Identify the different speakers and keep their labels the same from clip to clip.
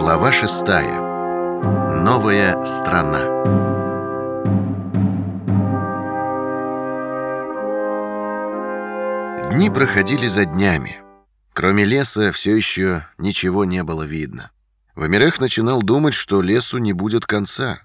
Speaker 1: Глава шестая. Новая страна. Дни проходили за днями. Кроме леса все еще ничего не было видно. Вамирех начинал думать, что лесу не будет конца.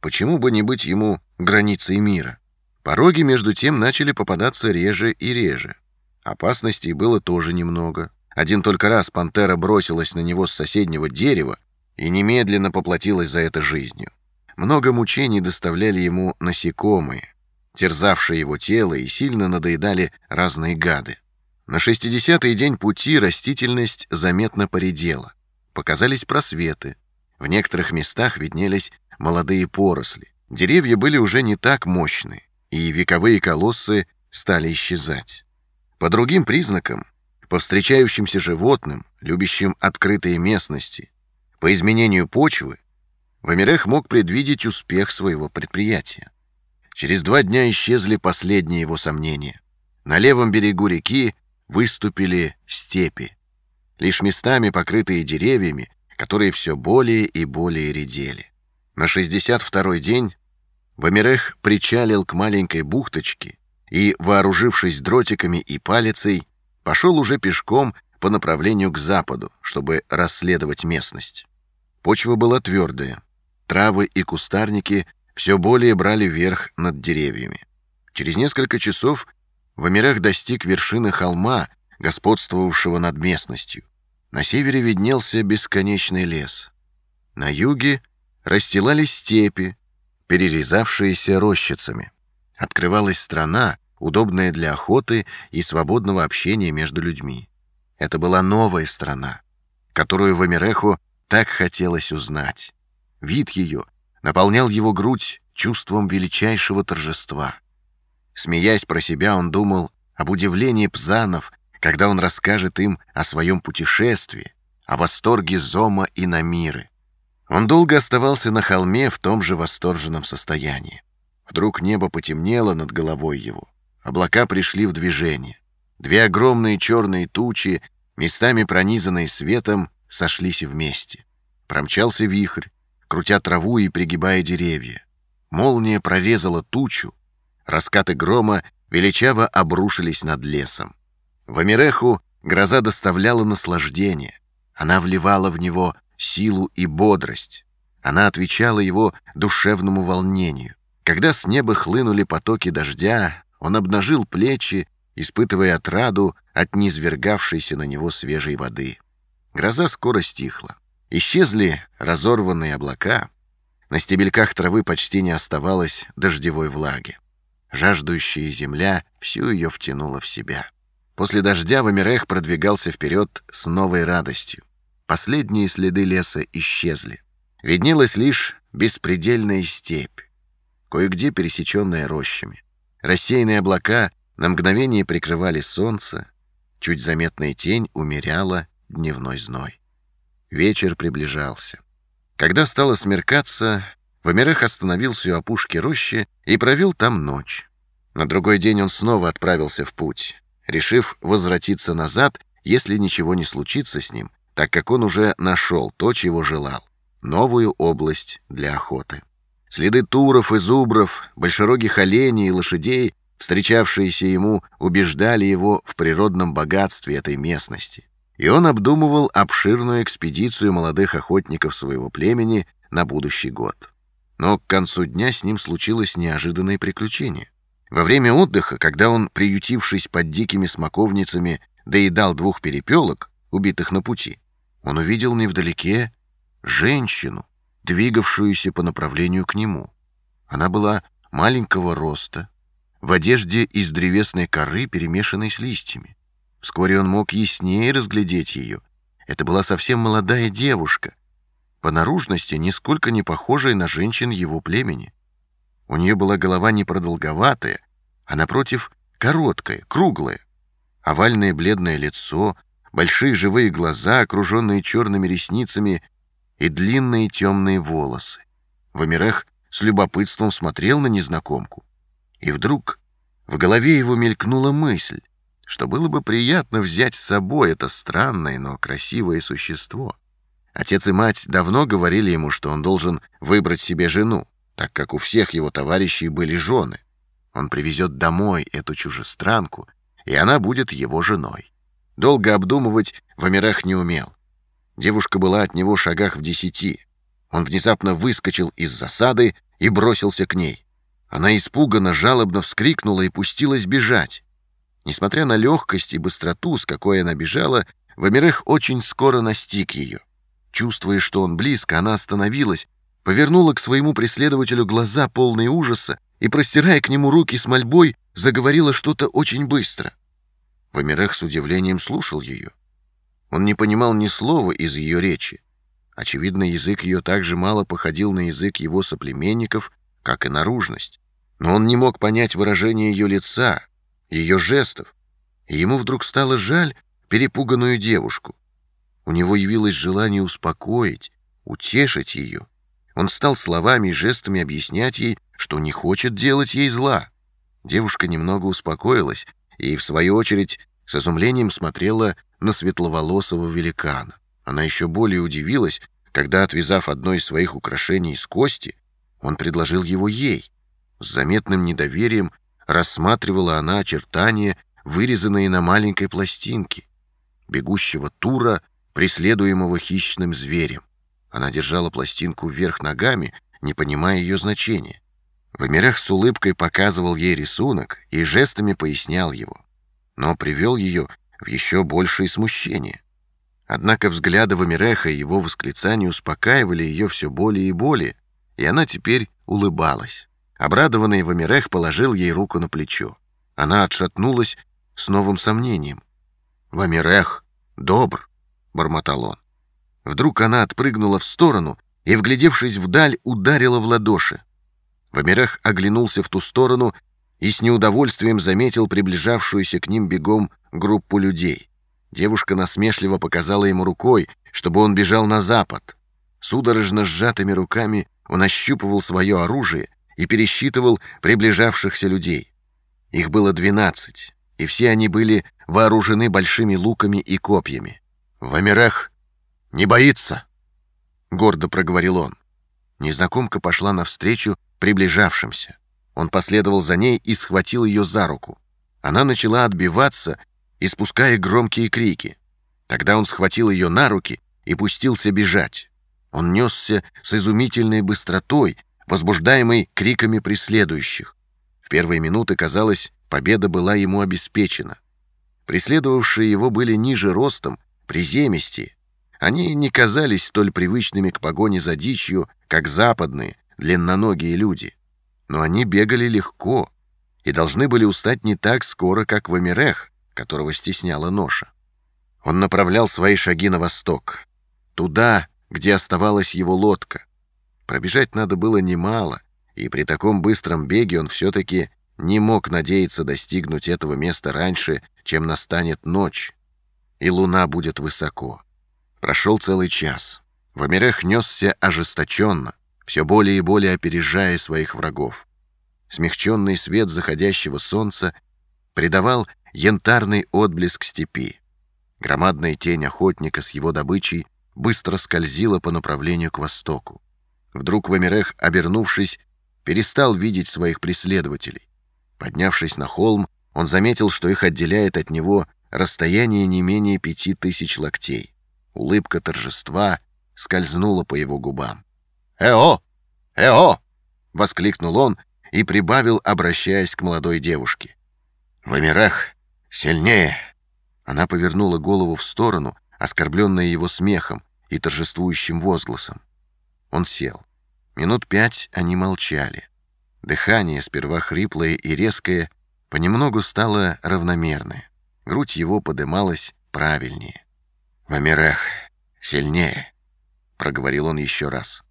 Speaker 1: Почему бы не быть ему границей мира? Пороги, между тем, начали попадаться реже и реже. Опасностей было тоже немного. Один только раз пантера бросилась на него с соседнего дерева и немедленно поплатилась за это жизнью. Много мучений доставляли ему насекомые, терзавшие его тело и сильно надоедали разные гады. На 60-й день пути растительность заметно поредела. Показались просветы. В некоторых местах виднелись молодые поросли. Деревья были уже не так мощны, и вековые колоссы стали исчезать. По другим признакам по встречающимся животным, любящим открытые местности, по изменению почвы, Вамирех мог предвидеть успех своего предприятия. Через два дня исчезли последние его сомнения. На левом берегу реки выступили степи, лишь местами покрытые деревьями, которые все более и более редели. На 62-й день Вамирех причалил к маленькой бухточке и, вооружившись дротиками и палицей, пошел уже пешком по направлению к западу, чтобы расследовать местность. Почва была твердая. Травы и кустарники все более брали верх над деревьями. Через несколько часов Вамирах достиг вершины холма, господствовавшего над местностью. На севере виднелся бесконечный лес. На юге расстилались степи, перерезавшиеся рощицами. Открывалась страна, удобная для охоты и свободного общения между людьми. Это была новая страна, которую Вамиреху так хотелось узнать. Вид ее наполнял его грудь чувством величайшего торжества. Смеясь про себя, он думал об удивлении пзанов, когда он расскажет им о своем путешествии, о восторге Зома и Намиры. Он долго оставался на холме в том же восторженном состоянии. Вдруг небо потемнело над головой его. Облака пришли в движение. Две огромные черные тучи, местами пронизанные светом, сошлись вместе. Промчался вихрь, крутя траву и пригибая деревья. Молния прорезала тучу. Раскаты грома величаво обрушились над лесом. В Амиреху гроза доставляла наслаждение. Она вливала в него силу и бодрость. Она отвечала его душевному волнению. Когда с неба хлынули потоки дождя, он обнажил плечи, испытывая отраду от низвергавшейся на него свежей воды. Гроза скоро стихла. Исчезли разорванные облака. На стебельках травы почти не оставалось дождевой влаги. Жаждущая земля всю ее втянула в себя. После дождя Вамирех продвигался вперед с новой радостью. Последние следы леса исчезли. Виднелась лишь беспредельная степь, кое-где пересеченная рощами. Рассеянные облака на мгновение прикрывали солнце, чуть заметная тень умеряла дневной зной. Вечер приближался. Когда стало смеркаться, Вамирех остановился у опушки рощи и провел там ночь. На другой день он снова отправился в путь, решив возвратиться назад, если ничего не случится с ним, так как он уже нашел то, чего желал — новую область для охоты. Следы туров и зубров, большерогих оленей и лошадей, встречавшиеся ему, убеждали его в природном богатстве этой местности. И он обдумывал обширную экспедицию молодых охотников своего племени на будущий год. Но к концу дня с ним случилось неожиданное приключение. Во время отдыха, когда он, приютившись под дикими смоковницами, доедал двух перепелок, убитых на пути, он увидел невдалеке женщину, двигавшуюся по направлению к нему. Она была маленького роста, в одежде из древесной коры, перемешанной с листьями. Вскоре он мог яснее разглядеть ее. Это была совсем молодая девушка, по наружности нисколько не похожая на женщин его племени. У нее была голова не продолговатая, а, напротив, короткая, круглая. Овальное бледное лицо, большие живые глаза, окруженные черными ресницами и длинные темные волосы. Вамирех с любопытством смотрел на незнакомку. И вдруг в голове его мелькнула мысль, что было бы приятно взять с собой это странное, но красивое существо. Отец и мать давно говорили ему, что он должен выбрать себе жену, так как у всех его товарищей были жены. Он привезет домой эту чужестранку, и она будет его женой. Долго обдумывать в мирах не умел. Девушка была от него шагах в десяти. Он внезапно выскочил из засады и бросился к ней. Она испуганно, жалобно вскрикнула и пустилась бежать. Несмотря на легкость и быстроту, с какой она бежала, Вамирех очень скоро настиг ее. Чувствуя, что он близко, она остановилась, повернула к своему преследователю глаза, полные ужаса, и, простирая к нему руки с мольбой, заговорила что-то очень быстро. Вамирех с удивлением слушал ее. Он не понимал ни слова из ее речи. Очевидно, язык ее так же мало походил на язык его соплеменников, как и наружность. Но он не мог понять выражение ее лица, ее жестов, и ему вдруг стало жаль перепуганную девушку. У него явилось желание успокоить, утешить ее. Он стал словами и жестами объяснять ей, что не хочет делать ей зла. Девушка немного успокоилась и, в свою очередь, с изумлением смотрела на светловолосого великана. Она еще более удивилась, когда, отвязав одно из своих украшений из кости, он предложил его ей. С заметным недоверием рассматривала она очертания, вырезанные на маленькой пластинке, бегущего тура, преследуемого хищным зверем. Она держала пластинку вверх ногами, не понимая ее значения. Вамирах с улыбкой показывал ей рисунок и жестами пояснял его, но привел ее в еще большее смущение. Однако взгляды Вамиреха и его восклицания успокаивали ее все более и более, и она теперь улыбалась. Обрадованный Вамирех положил ей руку на плечо. Она отшатнулась с новым сомнением. «Вамирех, добр!» — бормотал он. Вдруг она отпрыгнула в сторону и, вглядевшись вдаль, ударила в ладоши. Вамирех оглянулся в ту сторону и с неудовольствием заметил приближавшуюся к ним бегом группу людей. Девушка насмешливо показала ему рукой, чтобы он бежал на запад. Судорожно сжатыми руками он ощупывал свое оружие и пересчитывал приближавшихся людей. Их было двенадцать, и все они были вооружены большими луками и копьями. «Вамирех не боится!» — гордо проговорил он. Незнакомка пошла навстречу приближавшимся. Он последовал за ней и схватил ее за руку. Она начала отбиваться, испуская громкие крики. Тогда он схватил ее на руки и пустился бежать. Он несся с изумительной быстротой, возбуждаемой криками преследующих. В первые минуты, казалось, победа была ему обеспечена. Преследовавшие его были ниже ростом, приземистее. Они не казались столь привычными к погоне за дичью, как западные, длинноногие люди. Но они бегали легко и должны были устать не так скоро, как Вамирех, которого стесняла ноша. Он направлял свои шаги на восток, туда, где оставалась его лодка. Пробежать надо было немало, и при таком быстром беге он все-таки не мог надеяться достигнуть этого места раньше, чем настанет ночь, и луна будет высоко. Прошел целый час. Вамирех несся ожесточенно, все более и более опережая своих врагов. Смягченный свет заходящего солнца придавал янтарный отблеск степи. Громадная тень охотника с его добычей быстро скользила по направлению к востоку. Вдруг Вамирех, обернувшись, перестал видеть своих преследователей. Поднявшись на холм, он заметил, что их отделяет от него расстояние не менее пяти тысяч локтей. Улыбка торжества скользнула по его губам. «Эо! Эо!» — воскликнул он и прибавил, обращаясь к молодой девушке. «Вамирах, сильнее!» Она повернула голову в сторону, оскорбленная его смехом и торжествующим возгласом. Он сел. Минут пять они молчали. Дыхание, сперва хриплое и резкое, понемногу стало равномерное. Грудь его подымалась правильнее. «Вамирах, сильнее!» — проговорил он еще раз.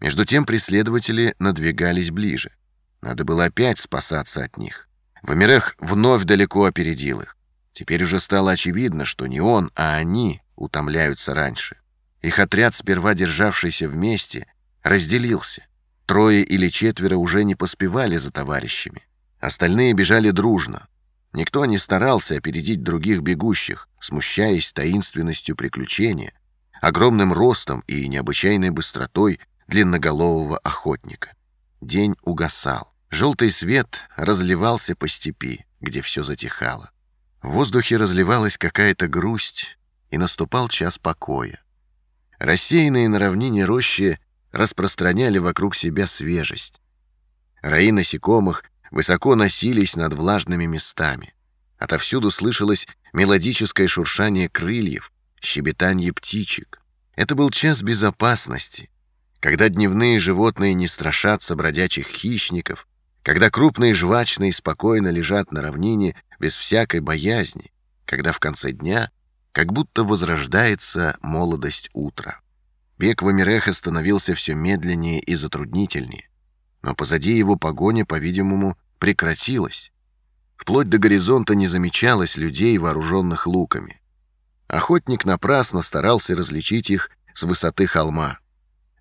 Speaker 1: Между тем преследователи надвигались ближе. Надо было опять спасаться от них. Вамирех вновь далеко опередил их. Теперь уже стало очевидно, что не он, а они утомляются раньше. Их отряд, сперва державшийся вместе, разделился. Трое или четверо уже не поспевали за товарищами. Остальные бежали дружно. Никто не старался опередить других бегущих, смущаясь таинственностью приключения, огромным ростом и необычайной быстротой длинноголового охотника. День угасал. Желтый свет разливался по степи, где все затихало. В воздухе разливалась какая-то грусть, и наступал час покоя. Рассеянные на равнине рощи распространяли вокруг себя свежесть. Раи насекомых высоко носились над влажными местами. Отовсюду слышалось мелодическое шуршание крыльев, щебетанье птичек. Это был час безопасности, когда дневные животные не страшатся бродячих хищников, когда крупные жвачные спокойно лежат на равнине без всякой боязни, когда в конце дня как будто возрождается молодость утра. Бег Вамиреха становился все медленнее и затруднительнее, но позади его погоня, по-видимому, прекратилась. Вплоть до горизонта не замечалось людей, вооруженных луками. Охотник напрасно старался различить их с высоты холма.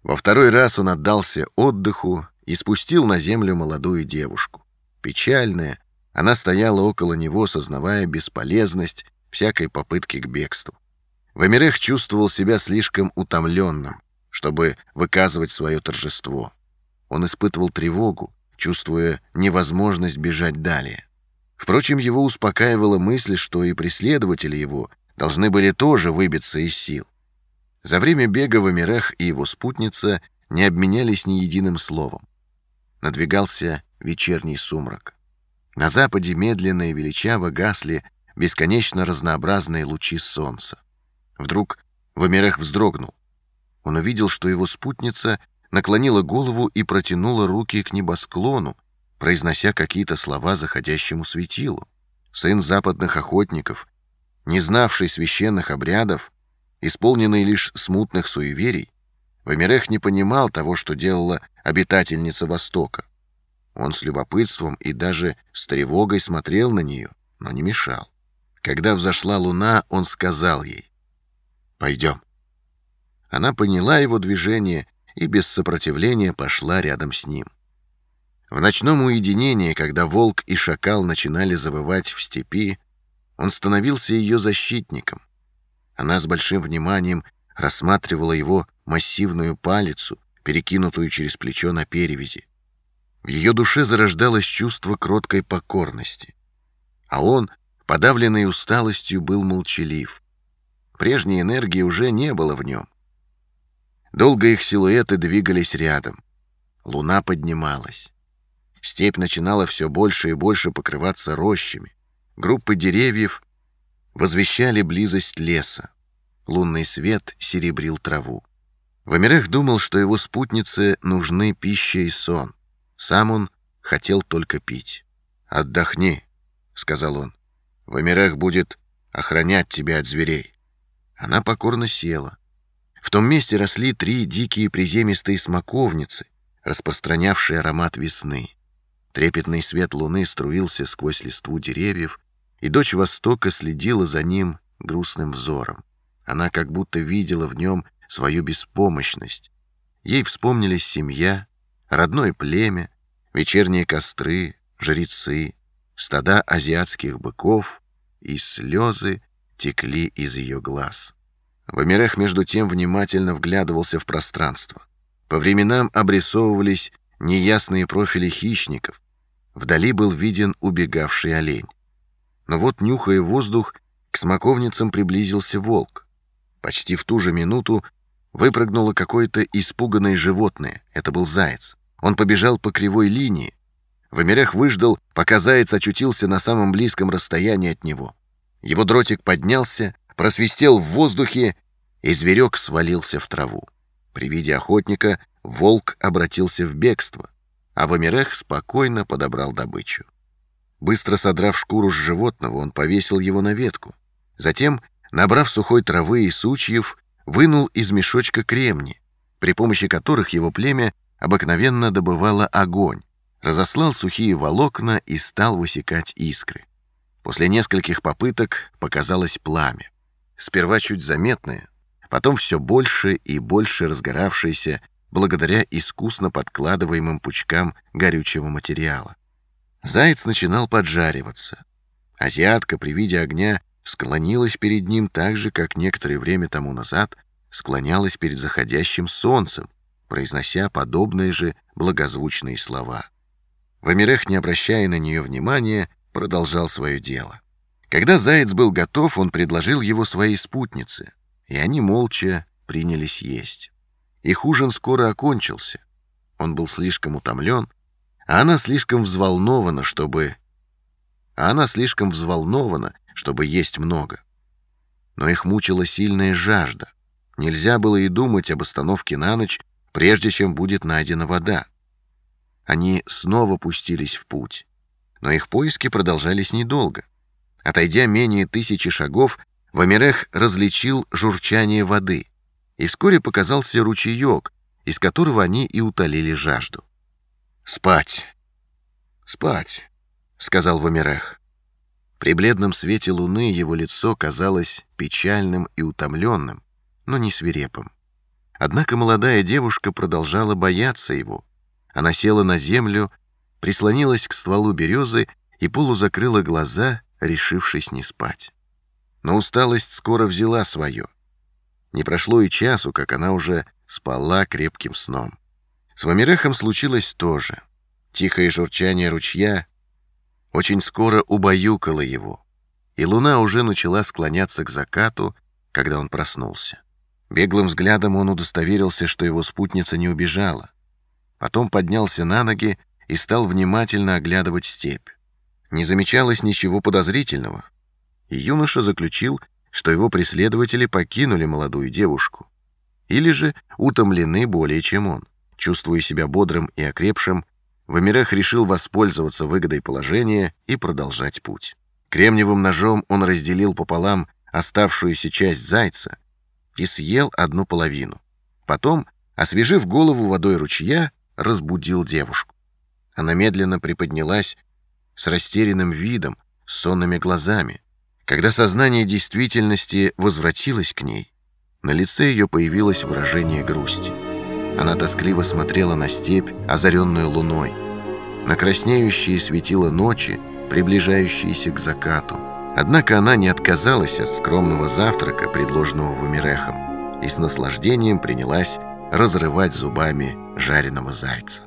Speaker 1: Во второй раз он отдался отдыху и спустил на землю молодую девушку. Печальная, она стояла около него, сознавая бесполезность всякой попытки к бегству. Вамирех чувствовал себя слишком утомленным, чтобы выказывать свое торжество. Он испытывал тревогу, чувствуя невозможность бежать далее. Впрочем, его успокаивала мысль, что и преследователи его должны были тоже выбиться из сил. За время бега Вамирех и его спутница не обменялись ни единым словом. Надвигался вечерний сумрак. На западе медленно и величаво гасли бесконечно разнообразные лучи солнца. Вдруг Вамирех вздрогнул. Он увидел, что его спутница наклонила голову и протянула руки к небосклону, произнося какие-то слова заходящему светилу. Сын западных охотников, не знавший священных обрядов, исполненный лишь смутных суеверий, Вамирех не понимал того, что делала обитательница Востока. Он с любопытством и даже с тревогой смотрел на нее, но не мешал. Когда взошла луна, он сказал ей Пойдем». Она поняла его движение и без сопротивления пошла рядом с ним. В ночном уединении, когда волк и шакал начинали завывать в степи, он становился ее защитником. Она с большим вниманием рассматривала его массивную палицу, перекинутую через плечо на перевязи. В ее душе зарождалось чувство кроткой покорности. А он, подавленный усталостью, был молчалив. Прежней энергии уже не было в нем. Долго их силуэты двигались рядом. Луна поднималась. Степь начинала все больше и больше покрываться рощами. Группы деревьев возвещали близость леса. Лунный свет серебрил траву. Вамирех думал, что его спутнице нужны пища и сон. Сам он хотел только пить. «Отдохни», — сказал он. «Вамирех будет охранять тебя от зверей». Она покорно села. В том месте росли три дикие приземистые смоковницы, распространявшие аромат весны. Трепетный свет луны струился сквозь листву деревьев, и дочь Востока следила за ним грустным взором. Она как будто видела в нем свою беспомощность. Ей вспомнились семья, родное племя, вечерние костры, жрецы, стада азиатских быков и слезы, текли из ее глаз. Вамирех, между тем, внимательно вглядывался в пространство. По временам обрисовывались неясные профили хищников. Вдали был виден убегавший олень. Но вот, нюхая воздух, к смоковницам приблизился волк. Почти в ту же минуту выпрыгнуло какое-то испуганное животное. Это был заяц. Он побежал по кривой линии. Вамирех выждал, пока заяц очутился на самом близком расстоянии от него. Его дротик поднялся, просвистел в воздухе, и зверек свалился в траву. При виде охотника волк обратился в бегство, а Вамирех спокойно подобрал добычу. Быстро содрав шкуру с животного, он повесил его на ветку. Затем, набрав сухой травы и сучьев, вынул из мешочка кремни, при помощи которых его племя обыкновенно добывало огонь, разослал сухие волокна и стал высекать искры. После нескольких попыток показалось пламя. Сперва чуть заметное, потом все больше и больше разгоравшееся благодаря искусно подкладываемым пучкам горючего материала. Заяц начинал поджариваться. Азиатка при виде огня склонилась перед ним так же, как некоторое время тому назад склонялась перед заходящим солнцем, произнося подобные же благозвучные слова. Вамирех, не обращая на нее внимания, продолжал свое дело. Когда заяц был готов, он предложил его своей спутнице, и они молча принялись есть. Их ужин скоро окончился. Он был слишком утомлен, а она слишком взволнована, чтобы... А она слишком взволнована, чтобы есть много. Но их мучила сильная жажда. Нельзя было и думать об остановке на ночь, прежде чем будет найдена вода. Они снова пустились в путь, но их поиски продолжались недолго. Отойдя менее тысячи шагов, Вамирех различил журчание воды, и вскоре показался ручеек, из которого они и утолили жажду. «Спать! Спать!» — сказал Вамирех. При бледном свете луны его лицо казалось печальным и утомленным, но не свирепым. Однако молодая девушка продолжала бояться его. Она села на землю, прислонилась к стволу березы и полузакрыла глаза, решившись не спать. Но усталость скоро взяла свое. Не прошло и часу, как она уже спала крепким сном. С Вамирехом случилось то же. Тихое журчание ручья очень скоро убаюкало его, и луна уже начала склоняться к закату, когда он проснулся. Беглым взглядом он удостоверился, что его спутница не убежала. Потом поднялся на ноги и стал внимательно оглядывать степь. Не замечалось ничего подозрительного, и юноша заключил, что его преследователи покинули молодую девушку или же утомлены более чем он. Чувствуя себя бодрым и окрепшим, Вамирех решил воспользоваться выгодой положения и продолжать путь. Кремниевым ножом он разделил пополам оставшуюся часть зайца и съел одну половину. Потом, освежив голову водой ручья, разбудил девушку. Она медленно приподнялась с растерянным видом, с сонными глазами. Когда сознание действительности возвратилось к ней, на лице ее появилось выражение грусти. Она тоскливо смотрела на степь, озаренную луной, на краснеющие светила ночи, приближающиеся к закату. Однако она не отказалась от скромного завтрака, предложенного Вамирехом, и с наслаждением принялась разрывать зубами жареного зайца.